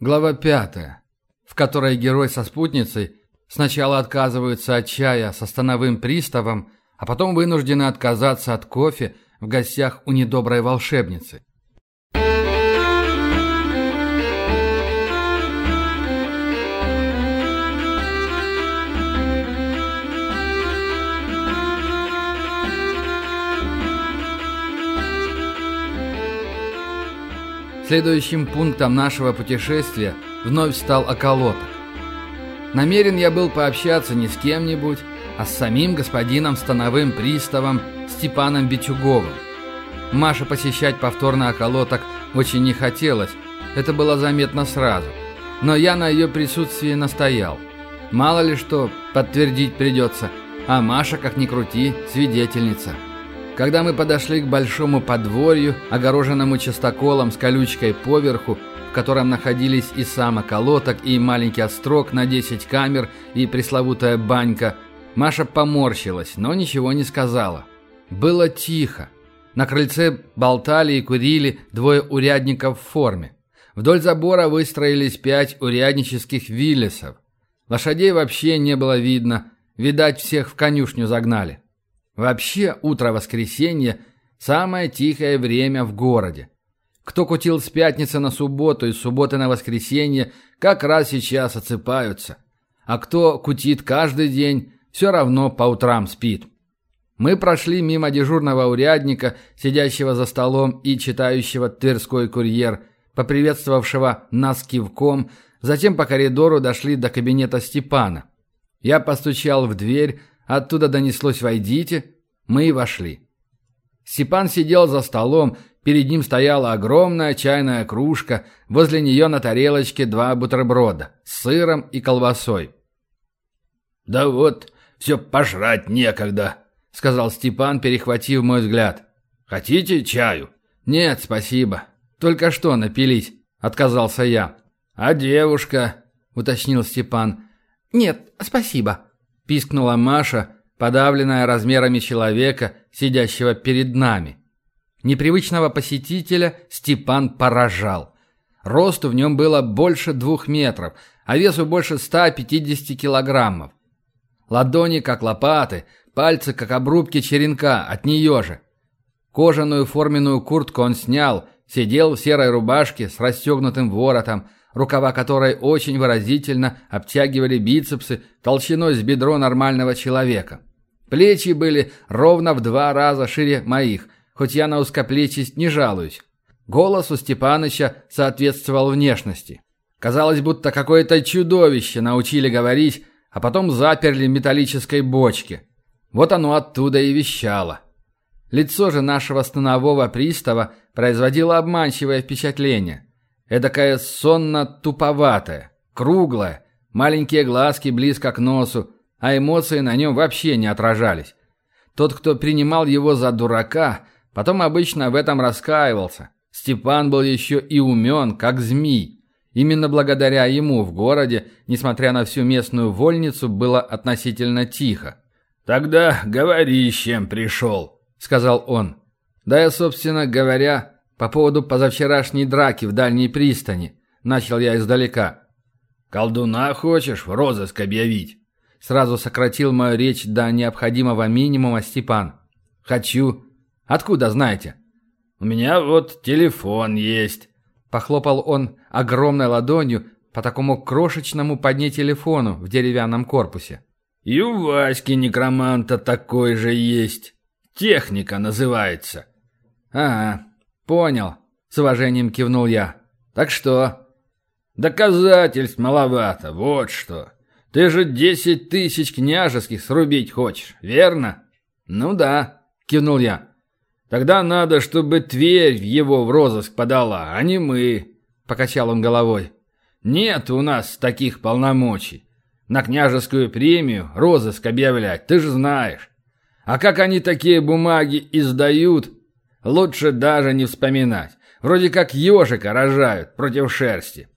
Глава пятая, в которой герой со спутницей сначала отказываются от чая со становым приставом, а потом вынуждены отказаться от кофе в гостях у недоброй волшебницы. Следующим пунктом нашего путешествия вновь стал околоток. Намерен я был пообщаться не с кем-нибудь, а с самим господином становым приставом Степаном Бичуговым. Маше посещать повторно околоток очень не хотелось, это было заметно сразу. Но я на ее присутствии настоял. Мало ли что подтвердить придется, а Маша, как ни крути, свидетельница. Когда мы подошли к большому подворью, огороженному частоколом с колючкой поверху, в котором находились и сам околоток, и маленький острог на 10 камер, и пресловутая банька, Маша поморщилась, но ничего не сказала. Было тихо. На крыльце болтали и курили двое урядников в форме. Вдоль забора выстроились пять уряднических виллисов. Лошадей вообще не было видно, видать, всех в конюшню загнали. Вообще, утро воскресенья – самое тихое время в городе. Кто кутил с пятницы на субботу и с субботы на воскресенье, как раз сейчас отсыпаются. А кто кутит каждый день, все равно по утрам спит. Мы прошли мимо дежурного урядника, сидящего за столом и читающего «Тверской курьер», поприветствовавшего нас кивком, затем по коридору дошли до кабинета Степана. Я постучал в дверь, Оттуда донеслось «Войдите». Мы и вошли. Степан сидел за столом, перед ним стояла огромная чайная кружка, возле нее на тарелочке два бутерброда с сыром и колбасой. «Да вот, все пожрать некогда», — сказал Степан, перехватив мой взгляд. «Хотите чаю?» «Нет, спасибо. Только что напились», — отказался я. «А девушка?» — уточнил Степан. «Нет, спасибо», пискнула Маша, подавленная размерами человека, сидящего перед нами. Непривычного посетителя Степан поражал. Росту в нем было больше двух метров, а весу больше 150 килограммов. Ладони как лопаты, пальцы как обрубки черенка, от нее же. Кожаную форменную куртку он снял, сидел в серой рубашке с расстегнутым воротом, рукава которой очень выразительно обтягивали бицепсы толщиной с бедро нормального человека. Плечи были ровно в два раза шире моих, хоть я на узкоплечесть не жалуюсь. Голос у Степаныча соответствовал внешности. Казалось, будто какое-то чудовище научили говорить, а потом заперли в металлической бочке. Вот оно оттуда и вещало. Лицо же нашего станового пристава производило обманчивое впечатление – Эдакая сонно-туповатая, круглая, маленькие глазки близко к носу, а эмоции на нем вообще не отражались. Тот, кто принимал его за дурака, потом обычно в этом раскаивался. Степан был еще и умен, как змей. Именно благодаря ему в городе, несмотря на всю местную вольницу, было относительно тихо. «Тогда говори, с чем пришел», — сказал он. Да я, собственно говоря, по поводу позавчерашней драки в дальней пристани. Начал я издалека. «Колдуна хочешь в розыск объявить?» Сразу сократил мою речь до необходимого минимума Степан. «Хочу. Откуда знаете?» «У меня вот телефон есть». Похлопал он огромной ладонью по такому крошечному по дне телефону в деревянном корпусе. «И у Васьки некроманта такой же есть. Техника называется». «Ага, «Понял», — с уважением кивнул я. «Так что?» «Доказательств маловато, вот что. Ты же десять тысяч княжеских срубить хочешь, верно?» «Ну да», — кивнул я. «Тогда надо, чтобы Тверь его в розыск подала, а не мы», — покачал он головой. «Нет у нас таких полномочий. На княжескую премию розыск объявлять, ты же знаешь. А как они такие бумаги издают, Лучше даже не вспоминать. Вроде как ежика рожают против шерсти.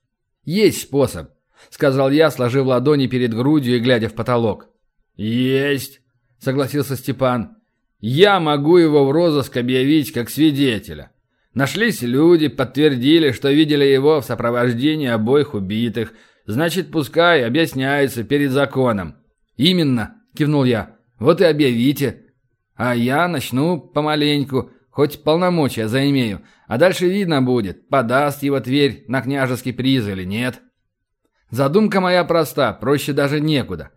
Есть способ, сказал я, сложив ладони перед грудью и глядя в потолок. Есть, согласился Степан. Я могу его в розыск объявить как свидетеля. Нашлись люди, подтвердили, что видели его в сопровождении обоих убитых. Значит, пускай объясняется перед законом. Именно, кивнул я. Вот и объявите. А я начну помаленьку, хоть полномочия заимею. А дальше видно будет, подаст его Тверь на княжеский приз или нет. Задумка моя проста, проще даже некуда.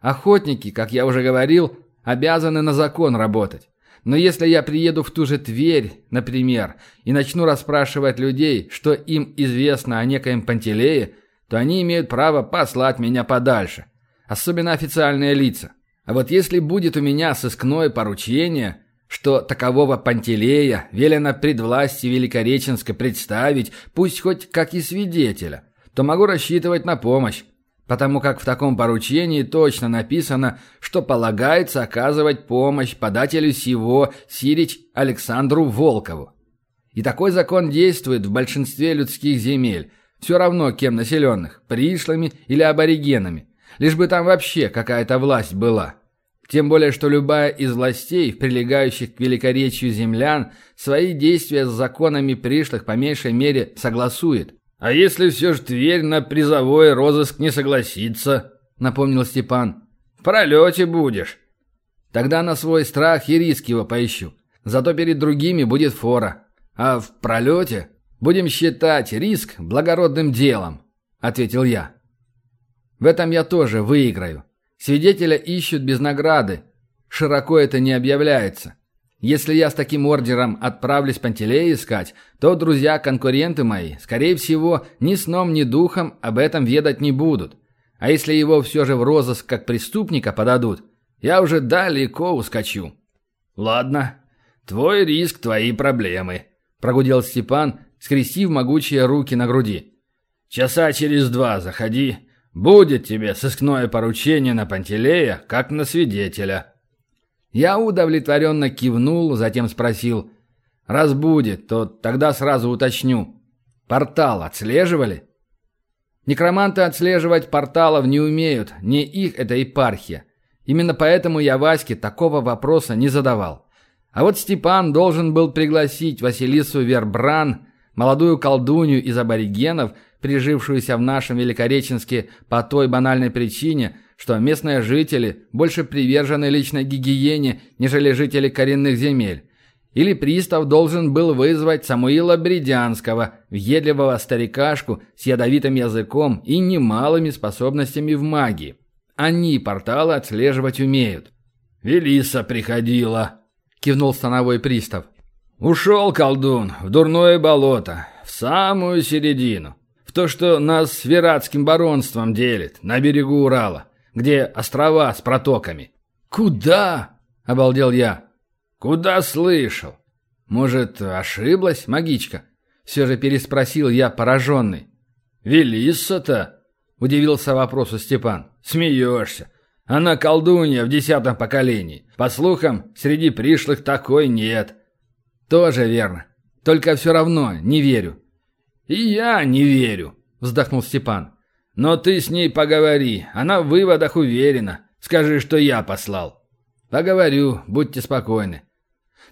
Охотники, как я уже говорил, обязаны на закон работать. Но если я приеду в ту же Тверь, например, и начну расспрашивать людей, что им известно о некоем Пантелее, то они имеют право послать меня подальше. Особенно официальные лица. А вот если будет у меня сыскное поручение, что такового Пантелея велено пред властью Великореченска представить, пусть хоть как и свидетеля, то могу рассчитывать на помощь потому как в таком поручении точно написано, что полагается оказывать помощь подателю сего Сирич Александру Волкову. И такой закон действует в большинстве людских земель, все равно кем населенных, пришлыми или аборигенами, лишь бы там вообще какая-то власть была. Тем более, что любая из властей, прилегающих к великоречию землян, свои действия с законами пришлых по меньшей мере согласует. «А если все же Тверь на призовой розыск не согласится?» — напомнил Степан. «В пролете будешь». «Тогда на свой страх и риск его поищу. Зато перед другими будет фора. А в пролете будем считать риск благородным делом», — ответил я. «В этом я тоже выиграю. Свидетеля ищут без награды. Широко это не объявляется. Если я с таким ордером отправлюсь Пантелея искать, то друзья-конкуренты мои, скорее всего, ни сном, ни духом об этом ведать не будут. А если его все же в розыск как преступника подадут, я уже далеко ускочу». «Ладно, твой риск, твои проблемы», – прогудел Степан, скрестив могучие руки на груди. «Часа через два заходи. Будет тебе сыскное поручение на Пантелея, как на свидетеля». Я удовлетворенно кивнул, затем спросил. «Раз будет, то тогда сразу уточню. Портал отслеживали?» Некроманты отслеживать порталов не умеют, не их это епархия. Именно поэтому я Ваське такого вопроса не задавал. А вот Степан должен был пригласить Василису Вербран, молодую колдунью из аборигенов, прижившуюся в нашем Великореченске по той банальной причине, что местные жители больше привержены личной гигиене, нежели жители коренных земель. Или пристав должен был вызвать Самуила Бредянского, въедливого старикашку с ядовитым языком и немалыми способностями в магии. Они порталы отслеживать умеют. «Велиса приходила», — кивнул становой пристав. «Ушел колдун в дурное болото, в самую середину, в то, что нас с Вератским баронством делит, на берегу Урала где острова с протоками. «Куда?» — обалдел я. «Куда слышал?» «Может, ошиблась магичка?» Все же переспросил я пораженный. «Велисса-то?» — удивился вопросу Степан. «Смеешься. Она колдунья в десятом поколении. По слухам, среди пришлых такой нет». «Тоже верно. Только все равно не верю». «И я не верю», — вздохнул Степан. Но ты с ней поговори, она в выводах уверена. Скажи, что я послал». «Поговорю, будьте спокойны.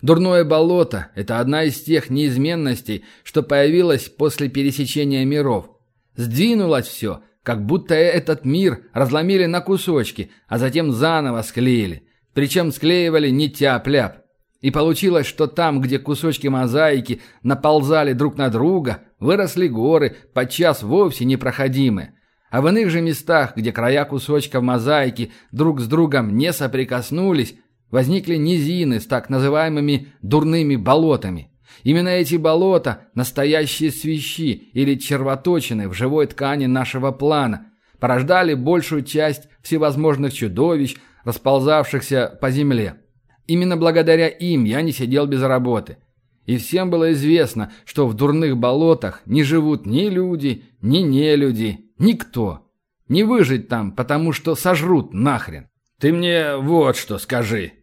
Дурное болото – это одна из тех неизменностей, что появилась после пересечения миров. Сдвинулось все, как будто этот мир разломили на кусочки, а затем заново склеили. Причем склеивали не тяп-ляп. И получилось, что там, где кусочки мозаики наползали друг на друга, выросли горы, подчас вовсе непроходимые. А в иных же местах, где края кусочков мозаики друг с другом не соприкоснулись, возникли низины с так называемыми «дурными болотами». Именно эти болота – настоящие свищи или червоточины в живой ткани нашего плана, порождали большую часть всевозможных чудовищ, расползавшихся по земле. Именно благодаря им я не сидел без работы. И всем было известно, что в дурных болотах не живут ни люди, ни нелюди, Никто. Не выжить там, потому что сожрут нахрен. Ты мне вот что скажи.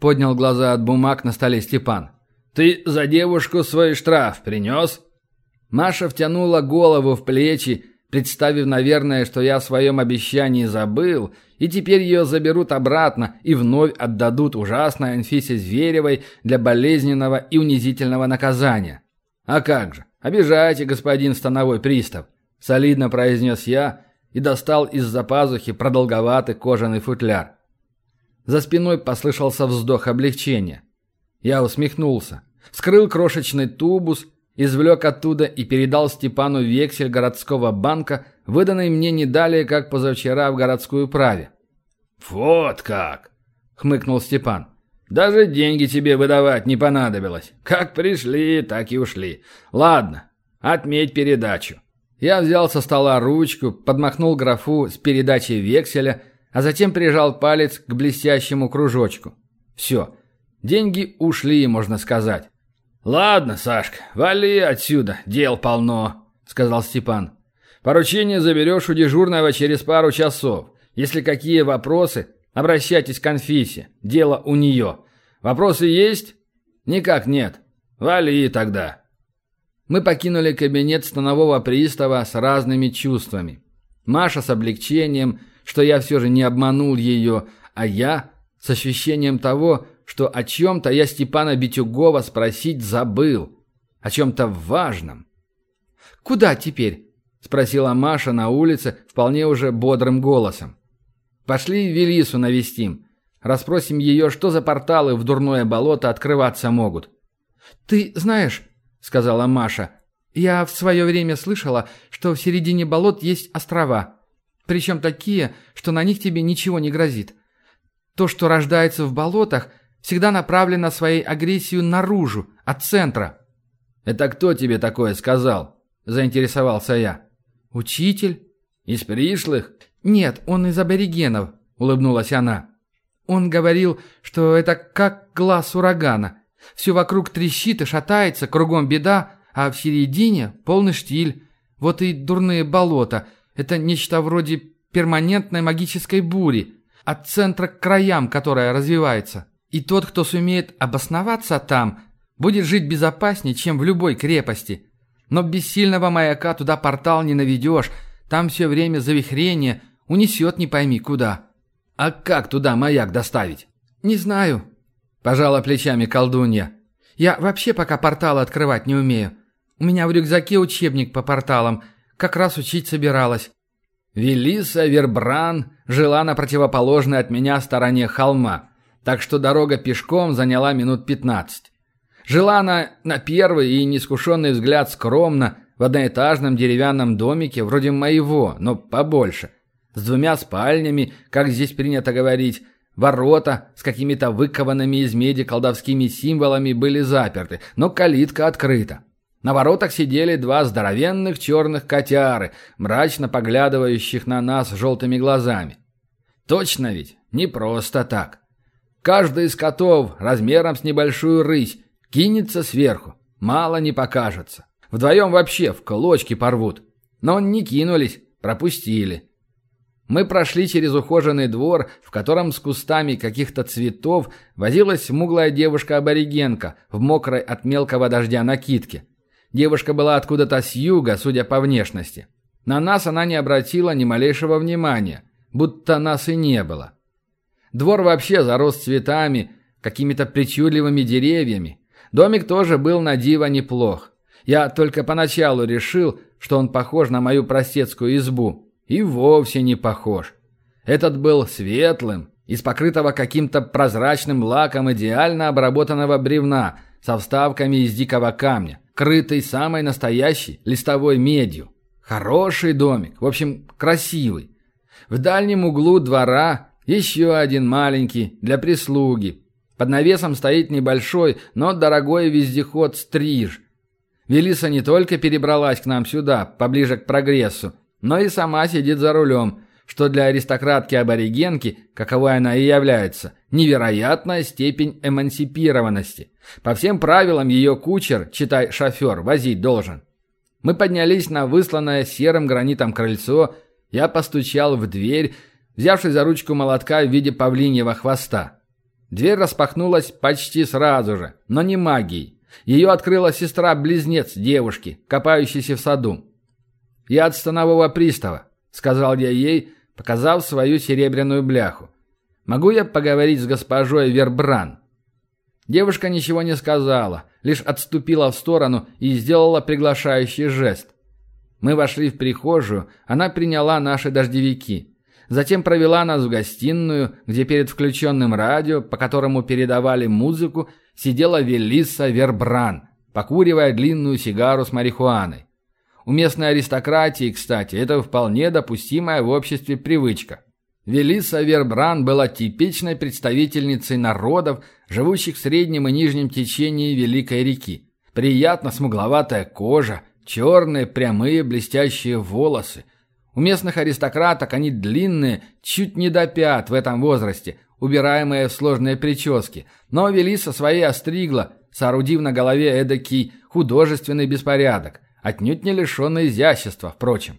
Поднял глаза от бумаг на столе Степан. Ты за девушку свой штраф принес? Маша втянула голову в плечи, представив, наверное, что я о своем обещании забыл, и теперь ее заберут обратно и вновь отдадут ужасной Анфисе Зверевой для болезненного и унизительного наказания. «А как же, обижайте, господин становой пристав», — солидно произнес я и достал из-за пазухи продолговатый кожаный футляр. За спиной послышался вздох облегчения. Я усмехнулся, вскрыл крошечный тубус, извлек оттуда и передал Степану вексель городского банка, выданный мне не далее, как позавчера в городскую праве. «Вот как!» — хмыкнул Степан. Даже деньги тебе выдавать не понадобилось. Как пришли, так и ушли. Ладно, отметь передачу. Я взял со стола ручку, подмахнул графу с передачей векселя, а затем прижал палец к блестящему кружочку. Все, деньги ушли, можно сказать. «Ладно, Сашка, вали отсюда, дел полно», — сказал Степан. «Поручение заберешь у дежурного через пару часов. Если какие вопросы, Обращайтесь к конфисе. Дело у нее. Вопросы есть? Никак нет. Вали тогда. Мы покинули кабинет станового пристава с разными чувствами. Маша с облегчением, что я все же не обманул ее, а я с ощущением того, что о чем-то я Степана Битюгова спросить забыл. О чем-то важном. «Куда теперь?» – спросила Маша на улице вполне уже бодрым голосом. Пошли Велису навестим. Расспросим ее, что за порталы в дурное болото открываться могут. «Ты знаешь», — сказала Маша, — «я в свое время слышала, что в середине болот есть острова. Причем такие, что на них тебе ничего не грозит. То, что рождается в болотах, всегда направлено своей агрессию наружу, от центра». «Это кто тебе такое сказал?» – заинтересовался я. «Учитель». «Из пришлых?» «Нет, он из аборигенов», — улыбнулась она. «Он говорил, что это как глаз урагана. Все вокруг трещит и шатается, кругом беда, а в середине полный штиль. Вот и дурные болота. Это нечто вроде перманентной магической бури, от центра к краям, которая развивается. И тот, кто сумеет обосноваться там, будет жить безопаснее, чем в любой крепости. Но без сильного маяка туда портал не наведешь, там все время завихрение, унесет не пойми куда. А как туда маяк доставить? Не знаю. Пожала плечами колдунья. Я вообще пока порталы открывать не умею. У меня в рюкзаке учебник по порталам. Как раз учить собиралась. Велиса Вербран жила на противоположной от меня стороне холма, так что дорога пешком заняла минут пятнадцать. Жила она на первый и неискушенный взгляд скромно, в одноэтажном деревянном домике, вроде моего, но побольше с двумя спальнями, как здесь принято говорить. Ворота с какими-то выкованными из меди колдовскими символами были заперты, но калитка открыта. На воротах сидели два здоровенных черных котяры, мрачно поглядывающих на нас желтыми глазами. Точно ведь, не просто так. Каждый из котов размером с небольшую рысь кинется сверху, мало не покажется. Вдвоем вообще в клочки порвут. Но не кинулись, пропустили. Мы прошли через ухоженный двор, в котором с кустами каких-то цветов возилась смуглая девушка-аборигенка в мокрой от мелкого дождя накидке. Девушка была откуда-то с юга, судя по внешности. На нас она не обратила ни малейшего внимания, будто нас и не было. Двор вообще зарос цветами, какими-то причудливыми деревьями. Домик тоже был на диво неплох. Я только поначалу решил, что он похож на мою простецкую избу – и вовсе не похож. Этот был светлым, из покрытого каким-то прозрачным лаком идеально обработанного бревна со вставками из дикого камня, крытый самой настоящей листовой медью. Хороший домик, в общем, красивый. В дальнем углу двора еще один маленький для прислуги. Под навесом стоит небольшой, но дорогой вездеход «Стриж». Велиса не только перебралась к нам сюда, поближе к прогрессу, но и сама сидит за рулем, что для аристократки-аборигенки, каковой она и является, невероятная степень эмансипированности. По всем правилам ее кучер, читай шофер, возить должен. Мы поднялись на высланное серым гранитом крыльцо, я постучал в дверь, взявшись за ручку молотка в виде павлиньего хвоста. Дверь распахнулась почти сразу же, но не магией. Ее открыла сестра-близнец девушки, копающейся в саду. «Я от станового пристава», — сказал я ей, показав свою серебряную бляху. «Могу я поговорить с госпожой Вербран?» Девушка ничего не сказала, лишь отступила в сторону и сделала приглашающий жест. Мы вошли в прихожую, она приняла наши дождевики. Затем провела нас в гостиную, где перед включенным радио, по которому передавали музыку, сидела Велисса Вербран, покуривая длинную сигару с марихуаной. У местной аристократии, кстати, это вполне допустимая в обществе привычка. Велиса Вербран была типичной представительницей народов, живущих в среднем и нижнем течении Великой реки. Приятно смугловатая кожа, черные, прямые, блестящие волосы. У местных аристократок они длинные, чуть не до пят в этом возрасте, убираемые в сложные прически. Но Велиса своей остригла, соорудив на голове эдакий художественный беспорядок, отнюдь не лишенный изящества, впрочем.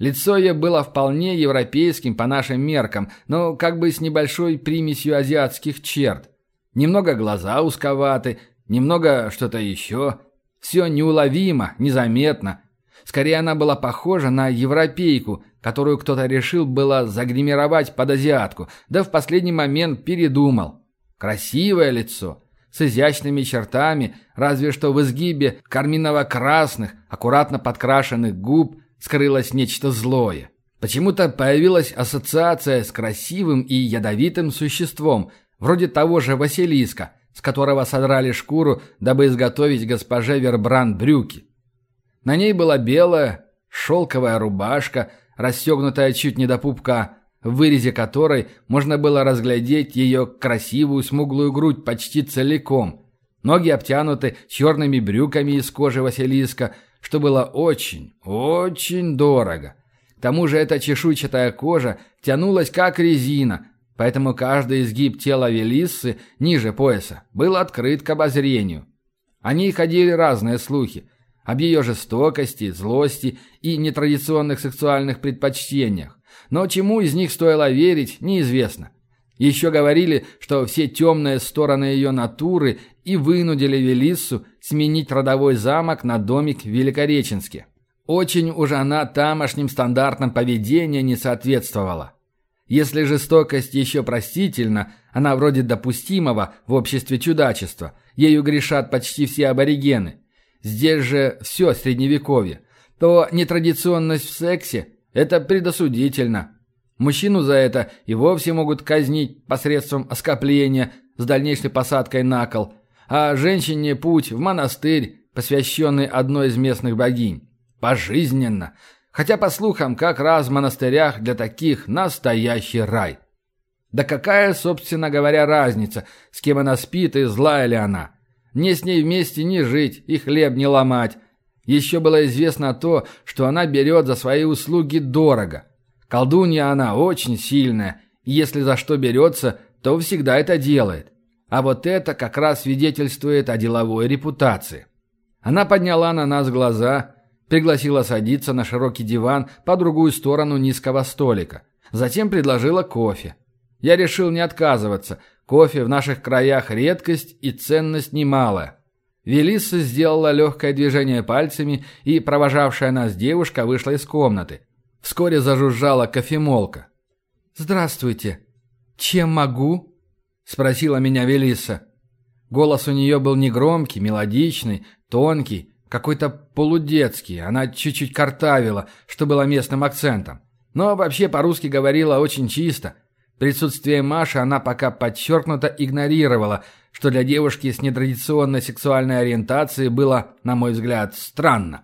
Лицо ее было вполне европейским по нашим меркам, но как бы с небольшой примесью азиатских черт. Немного глаза узковаты, немного что-то еще. Все неуловимо, незаметно. Скорее, она была похожа на европейку, которую кто-то решил было загримировать под азиатку, да в последний момент передумал. Красивое лицо, с изящными чертами, разве что в изгибе карминово-красных, аккуратно подкрашенных губ – скрылось нечто злое. Почему-то появилась ассоциация с красивым и ядовитым существом, вроде того же Василиска, с которого содрали шкуру, дабы изготовить госпоже Вербран брюки. На ней была белая, шелковая рубашка, расстегнутая чуть не до пупка, в вырезе которой можно было разглядеть ее красивую смуглую грудь почти целиком. Ноги обтянуты черными брюками из кожи Василиска – что было очень, очень дорого. К тому же эта чешуйчатая кожа тянулась как резина, поэтому каждый изгиб тела Велиссы ниже пояса был открыт к обозрению. О ней ходили разные слухи. Об ее жестокости, злости и нетрадиционных сексуальных предпочтениях. Но чему из них стоило верить, неизвестно. Еще говорили, что все темные стороны ее натуры и вынудили Велиссу сменить родовой замок на домик в Великореченске. Очень уж она тамошним стандартам поведения не соответствовала. Если жестокость еще простительна, она вроде допустимого в обществе чудачества, ею грешат почти все аборигены. Здесь же все средневековье. То нетрадиционность в сексе – это предосудительно, Мужчину за это и вовсе могут казнить посредством оскопления с дальнейшей посадкой на кол, а женщине путь в монастырь, посвященный одной из местных богинь. Пожизненно. Хотя, по слухам, как раз в монастырях для таких настоящий рай. Да какая, собственно говоря, разница, с кем она спит и злая ли она? Мне с ней вместе не жить и хлеб не ломать. Еще было известно то, что она берет за свои услуги дорого. Колдунья она очень сильная, и если за что берется, то всегда это делает. А вот это как раз свидетельствует о деловой репутации. Она подняла на нас глаза, пригласила садиться на широкий диван по другую сторону низкого столика. Затем предложила кофе. Я решил не отказываться. Кофе в наших краях редкость и ценность немалая. Велисса сделала легкое движение пальцами, и провожавшая нас девушка вышла из комнаты. Вскоре зажужжала кофемолка. «Здравствуйте. Чем могу?» – спросила меня Велиса. Голос у нее был негромкий, мелодичный, тонкий, какой-то полудетский. Она чуть-чуть картавила, что было местным акцентом. Но вообще по-русски говорила очень чисто. Присутствие Маши она пока подчеркнуто игнорировала, что для девушки с нетрадиционной сексуальной ориентацией было, на мой взгляд, странно.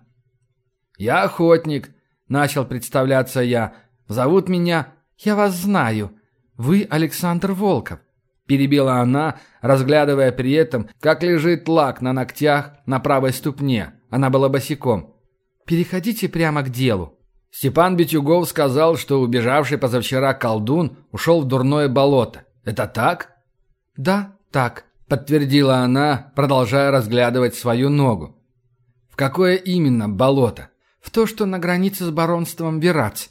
«Я охотник», Начал представляться я. «Зовут меня...» «Я вас знаю. Вы Александр Волков», – перебила она, разглядывая при этом, как лежит лак на ногтях на правой ступне. Она была босиком. «Переходите прямо к делу». Степан Битюгов сказал, что убежавший позавчера колдун ушел в дурное болото. «Это так?» «Да, так», – подтвердила она, продолжая разглядывать свою ногу. «В какое именно болото?» в то, что на границе с баронством Верац.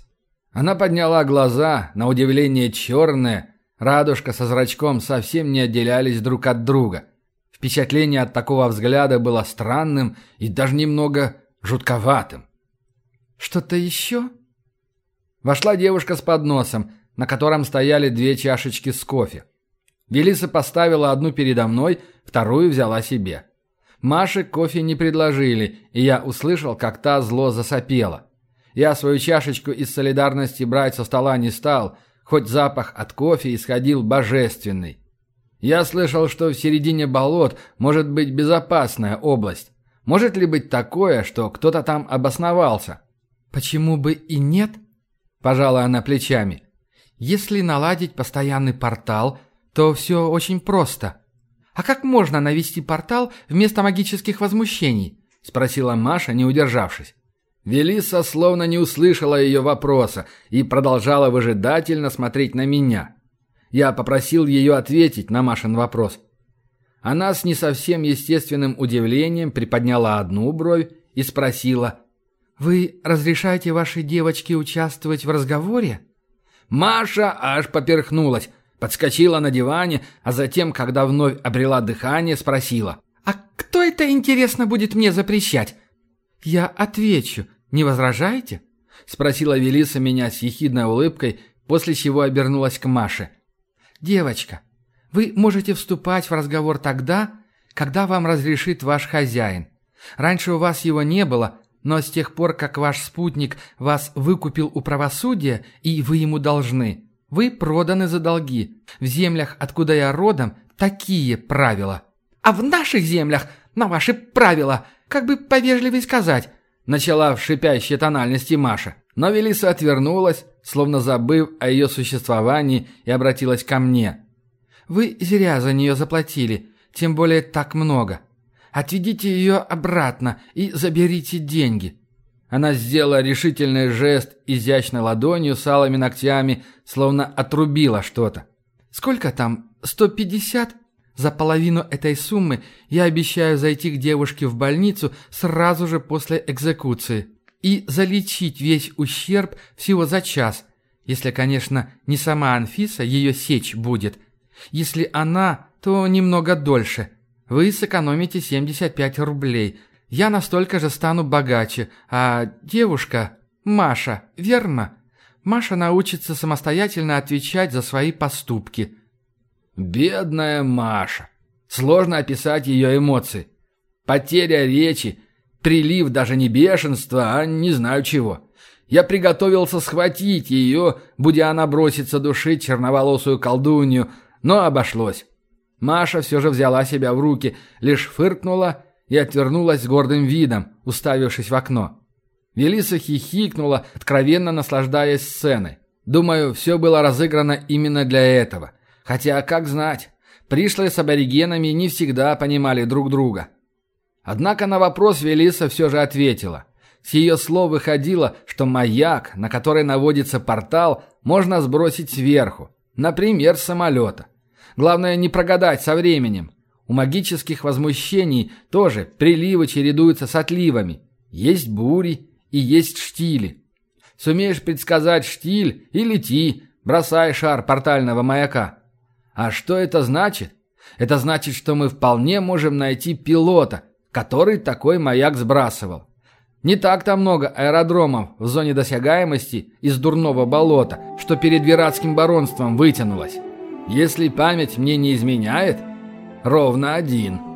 Она подняла глаза, на удивление черные, радужка со зрачком совсем не отделялись друг от друга. Впечатление от такого взгляда было странным и даже немного жутковатым. «Что-то еще?» Вошла девушка с подносом, на котором стояли две чашечки с кофе. Велиса поставила одну передо мной, вторую взяла себе. Маше кофе не предложили, и я услышал, как та зло засопела. Я свою чашечку из солидарности брать со стола не стал, хоть запах от кофе исходил божественный. Я слышал, что в середине болот может быть безопасная область. Может ли быть такое, что кто-то там обосновался? Почему бы и нет? Пожала она плечами. Если наладить постоянный портал, то все очень просто. А как можно навести портал вместо магических возмущений? Спросила Маша, не удержавшись. Велиса словно не услышала ее вопроса и продолжала выжидательно смотреть на меня. Я попросил ее ответить на Машин вопрос. Она с не совсем естественным удивлением приподняла одну бровь и спросила, «Вы разрешаете вашей девочке участвовать в разговоре?» Маша аж поперхнулась, подскочила на диване, а затем, когда вновь обрела дыхание, спросила, «А кто это, интересно, будет мне запрещать?» «Я отвечу. Не возражаете?» — спросила Велиса меня с ехидной улыбкой, после чего обернулась к Маше. «Девочка, вы можете вступать в разговор тогда, когда вам разрешит ваш хозяин. Раньше у вас его не было, но с тех пор, как ваш спутник вас выкупил у правосудия, и вы ему должны, вы проданы за долги. В землях, откуда я родом, такие правила. А в наших землях на ваши правила, как бы повежливее сказать, начала в шипящей тональности Маша. Но Велиса отвернулась, словно забыв о ее существовании, и обратилась ко мне. Вы зря за нее заплатили, тем более так много. Отведите ее обратно и заберите деньги». Она сделала решительный жест изящной ладонью с алыми ногтями, словно отрубила что-то. «Сколько там? Сто пятьдесят? За половину этой суммы я обещаю зайти к девушке в больницу сразу же после экзекуции и залечить весь ущерб всего за час, если, конечно, не сама Анфиса ее сечь будет, если она, то немного дольше. Вы сэкономите 75 рублей. Я настолько же стану богаче. А девушка, Маша, верно? Маша научится самостоятельно отвечать за свои поступки. Бедная Маша. Сложно описать ее эмоции. Потеря речи, прилив даже не бешенства, а не знаю чего. Я приготовился схватить ее, будя она бросится душить черноволосую колдунью, но обошлось. Маша все же взяла себя в руки, лишь фыркнула и отвернулась с гордым видом, уставившись в окно. Велиса хихикнула, откровенно наслаждаясь сценой. Думаю, все было разыграно именно для этого. Хотя, как знать, пришлые с аборигенами не всегда понимали друг друга. Однако на вопрос Велиса все же ответила. С ее слов выходило, что маяк, на который наводится портал, можно сбросить сверху, например, самолета. Главное не прогадать со временем. У магических возмущений тоже приливы чередуются с отливами. Есть бури и есть штили. Сумеешь предсказать штиль и лети, бросай шар портального маяка. А что это значит? Это значит, что мы вполне можем найти пилота, который такой маяк сбрасывал. Не так-то много аэродромов в зоне досягаемости из дурного болота, что перед Виратским баронством вытянулось. Если память мне не изменяет, ровно один –